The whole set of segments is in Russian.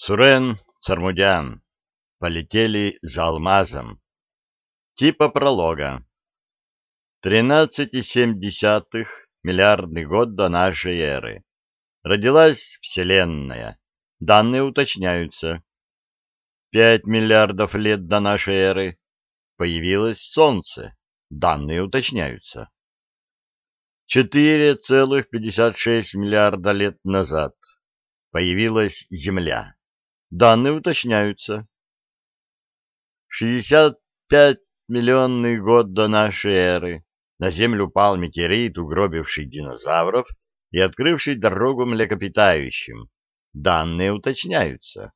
Сурен, Сармудян. Полетели за алмазом. Типа пролога. 13,7 миллиардный год до нашей эры. Родилась Вселенная. Данные уточняются. 5 миллиардов лет до нашей эры. Появилось Солнце. Данные уточняются. 4,56 миллиарда лет назад появилась Земля. Данные уточняются. 65 миллионный год до нашей эры на Землю упал метеорит, угробивший динозавров и открывший дорогу млекопитающим. Данные уточняются.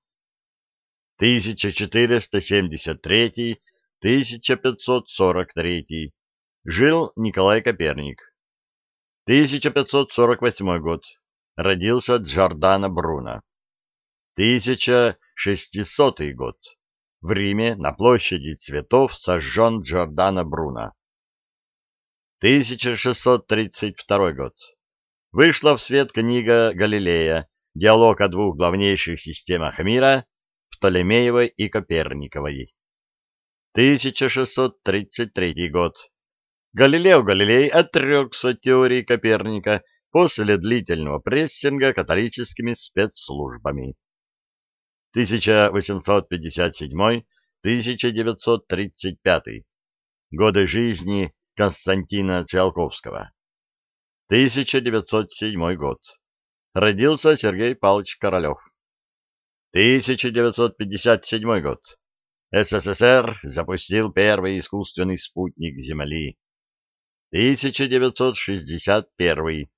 1473-1543 жил Николай Коперник. 1548 год. Родился Джордано Бруно. 1600 год. В Риме на площади цветов сожжен Джордано Бруно. 1632 год. Вышла в свет книга Галилея «Диалог о двух главнейших системах мира» Птолемеевой и Коперниковой. 1633 год. Галилео Галилей отрекся от теории Коперника после длительного прессинга католическими спецслужбами. 1857-1935. Годы жизни Константина Циолковского. 1907 год. Родился Сергей Павлович Королев. 1957 год. СССР запустил первый искусственный спутник Земли. 1961.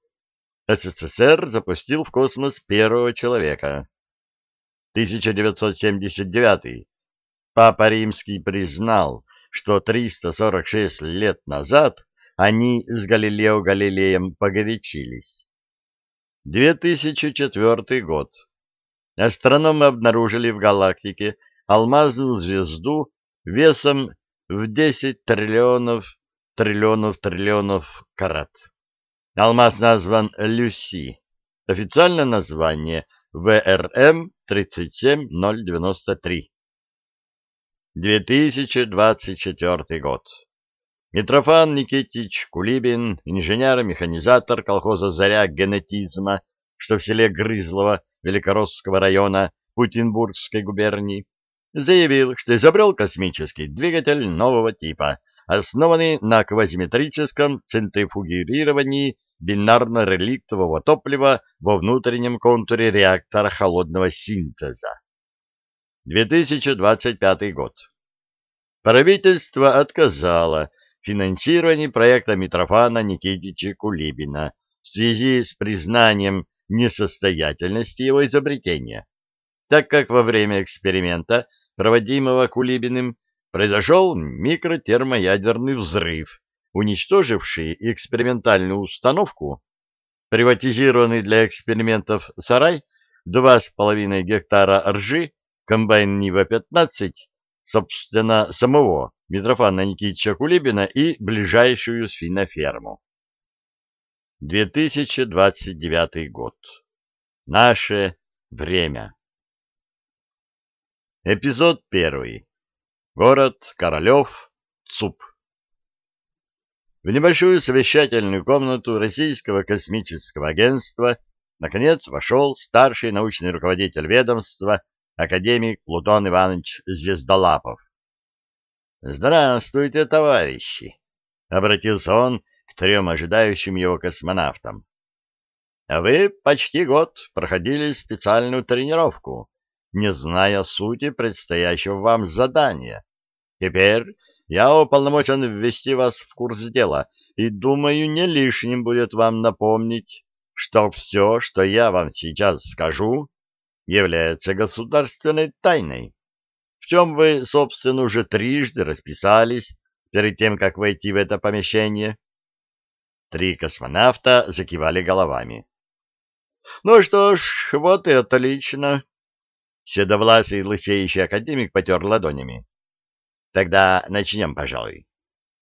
СССР запустил в космос первого человека. 1979. Папа Римский признал, что 346 лет назад они с Галилео Галилеем погорячились. 2004 год. Астрономы обнаружили в галактике алмазную звезду весом в 10 триллионов триллионов триллионов карат. Алмаз назван Люси. Официальное название ВРМ 37093. 2024 год. Митрофан Никитич Кулибин, инженер-механизатор колхоза «Заря генетизма», что в селе Грызлово Великоросского района Путинбургской губернии, заявил, что изобрел космический двигатель нового типа – основанный на квазиметрическом центрифугировании бинарно-реликтового топлива во внутреннем контуре реактора холодного синтеза. 2025 год. Правительство отказало в финансировании проекта Митрофана Никитича Кулибина в связи с признанием несостоятельности его изобретения, так как во время эксперимента, проводимого Кулибиным, произошел микротермоядерный взрыв, уничтоживший экспериментальную установку, приватизированный для экспериментов сарай, 2,5 гектара ржи, комбайн Нива-15, собственно, самого Митрофана Никитича Кулибина и ближайшую свиноферму. 2029 год. Наше время. Эпизод первый. Город Королев, ЦУП. В небольшую совещательную комнату Российского космического агентства наконец вошел старший научный руководитель ведомства, академик Плутон Иванович Звездолапов. «Здравствуйте, товарищи!» — обратился он к трем ожидающим его космонавтам. «А вы почти год проходили специальную тренировку» не зная сути предстоящего вам задания. Теперь я уполномочен ввести вас в курс дела, и, думаю, не лишним будет вам напомнить, что все, что я вам сейчас скажу, является государственной тайной, в чем вы, собственно, уже трижды расписались перед тем, как войти в это помещение. Три космонавта закивали головами. — Ну что ж, вот и отлично. Седовласый лысеющий академик потер ладонями. Тогда начнем, пожалуй.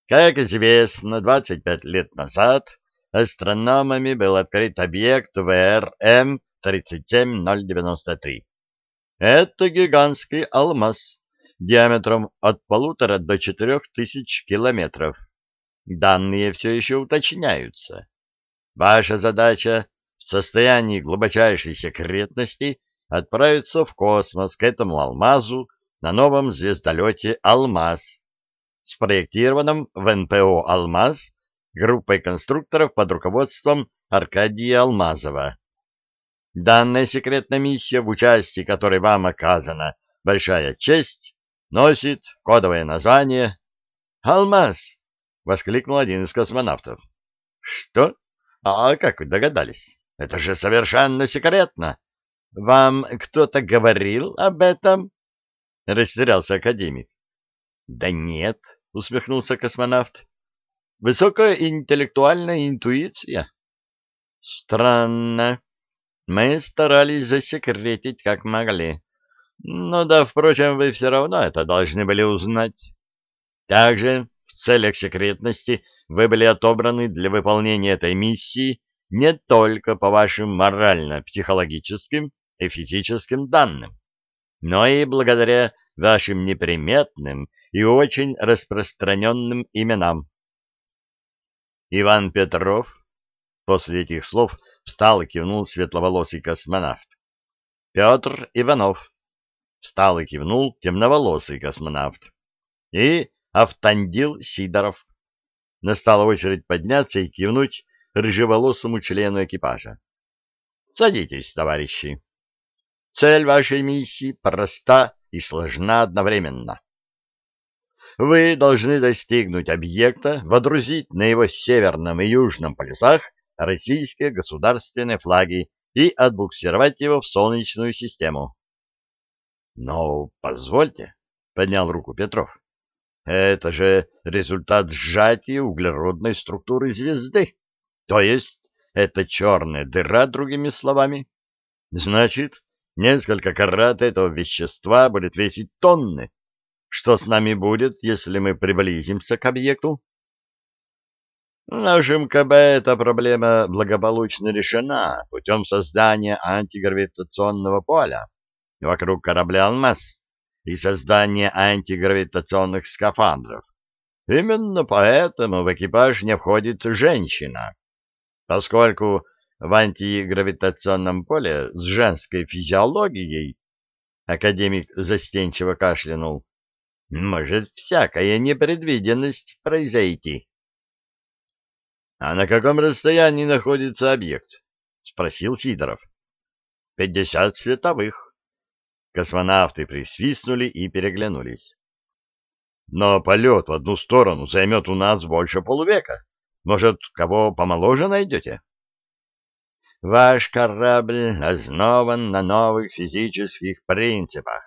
Как известно, 25 лет назад астрономами был открыт объект ВРМ-37093. Это гигантский алмаз диаметром от полутора до четырех тысяч километров. Данные все еще уточняются. Ваша задача в состоянии глубочайшей секретности отправиться в космос к этому алмазу на новом звездолете «Алмаз», спроектированном в НПО «Алмаз» группой конструкторов под руководством Аркадия Алмазова. Данная секретная миссия, в участии которой вам оказана большая честь, носит кодовое название «Алмаз», — воскликнул один из космонавтов. «Что? А как вы догадались? Это же совершенно секретно. Вам кто-то говорил об этом?» — растерялся академик. «Да нет», — усмехнулся космонавт. «Высокая интеллектуальная интуиция». «Странно. Мы старались засекретить, как могли. Ну да, впрочем, вы все равно это должны были узнать. Также, в целях секретности, вы были отобраны для выполнения этой миссии не только по вашим морально-психологическим и физическим данным, но и благодаря вашим неприметным и очень распространенным именам. Иван Петров после этих слов встал и кивнул светловолосый космонавт. Петр Иванов встал и кивнул темноволосый космонавт. И Автандил Сидоров. Настала очередь подняться и кивнуть рыжеволосому члену экипажа. Садитесь, товарищи. Цель вашей миссии проста и сложна одновременно. Вы должны достигнуть объекта, водрузить на его северном и южном полюсах российские государственные флаги и отбуксировать его в Солнечную систему. — Но позвольте, — поднял руку Петров, — это же результат сжатия углеродной структуры звезды. То есть это черная дыра, другими словами. Значит, несколько карат этого вещества будет весить тонны. Что с нами будет, если мы приблизимся к объекту? Нашим КБ эта проблема благополучно решена путем создания антигравитационного поля вокруг корабля «Алмаз» и создания антигравитационных скафандров. Именно поэтому в экипаж не входит женщина, поскольку в антигравитационном поле с женской физиологией академик застенчиво кашлянул, может всякая непредвиденность произойти. — А на каком расстоянии находится объект? — спросил Сидоров. — Пятьдесят световых. Космонавты присвистнули и переглянулись. Но полет в одну сторону займет у нас больше полувека. Может, кого помоложе найдете? Ваш корабль основан на новых физических принципах.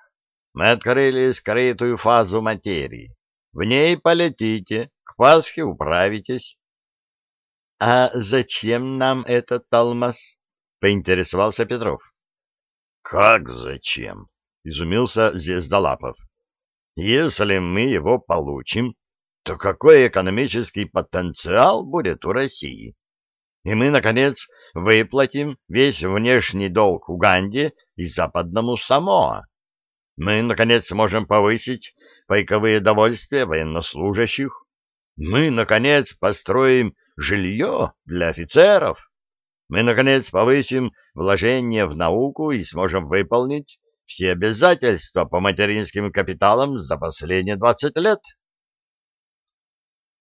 Мы открыли скрытую фазу материи. В ней полетите, к Пасхе управитесь. — А зачем нам этот алмаз? — поинтересовался Петров. — Как зачем? изумился Звездолапов. Если мы его получим, то какой экономический потенциал будет у России? И мы, наконец, выплатим весь внешний долг Уганде и западному Самоа. Мы, наконец, сможем повысить пайковые довольствия военнослужащих. Мы, наконец, построим жилье для офицеров. Мы, наконец, повысим вложения в науку и сможем выполнить все обязательства по материнским капиталам за последние двадцать лет.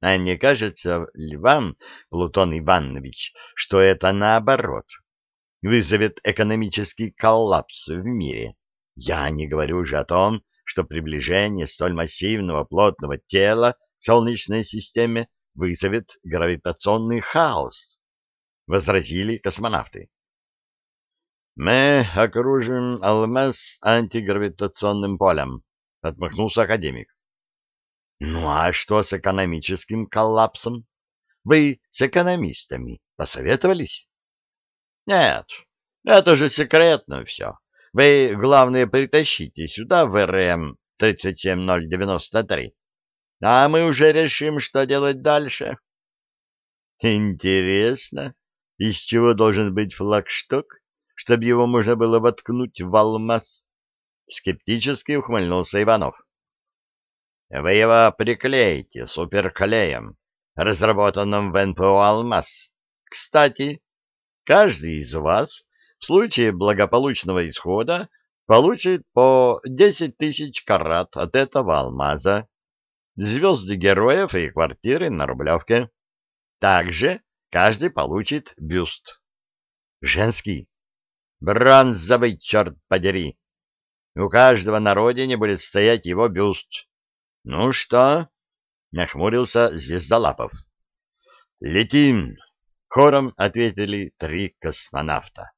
А не кажется ли вам, Плутон Иванович, что это наоборот вызовет экономический коллапс в мире? Я не говорю уже о том, что приближение столь массивного плотного тела к Солнечной системе вызовет гравитационный хаос, — возразили космонавты. Мы окружим алмаз антигравитационным полем, — отмахнулся академик. — Ну а что с экономическим коллапсом? Вы с экономистами посоветовались? — Нет, это же секретно все. Вы, главное, притащите сюда в РМ 37093, а мы уже решим, что делать дальше. — Интересно, из чего должен быть флагшток? чтобы его можно было воткнуть в алмаз. — скептически ухмыльнулся Иванов. Вы его приклеите суперклеем, разработанным в НПО «Алмаз». Кстати, каждый из вас в случае благополучного исхода получит по 10 тысяч карат от этого алмаза, звезды героев и квартиры на Рублевке. Также каждый получит бюст. Женский. Бронзовый, черт подери. У каждого на родине будет стоять его бюст. Ну что? Нахмурился Звездолапов. Летим! Хором ответили три космонавта.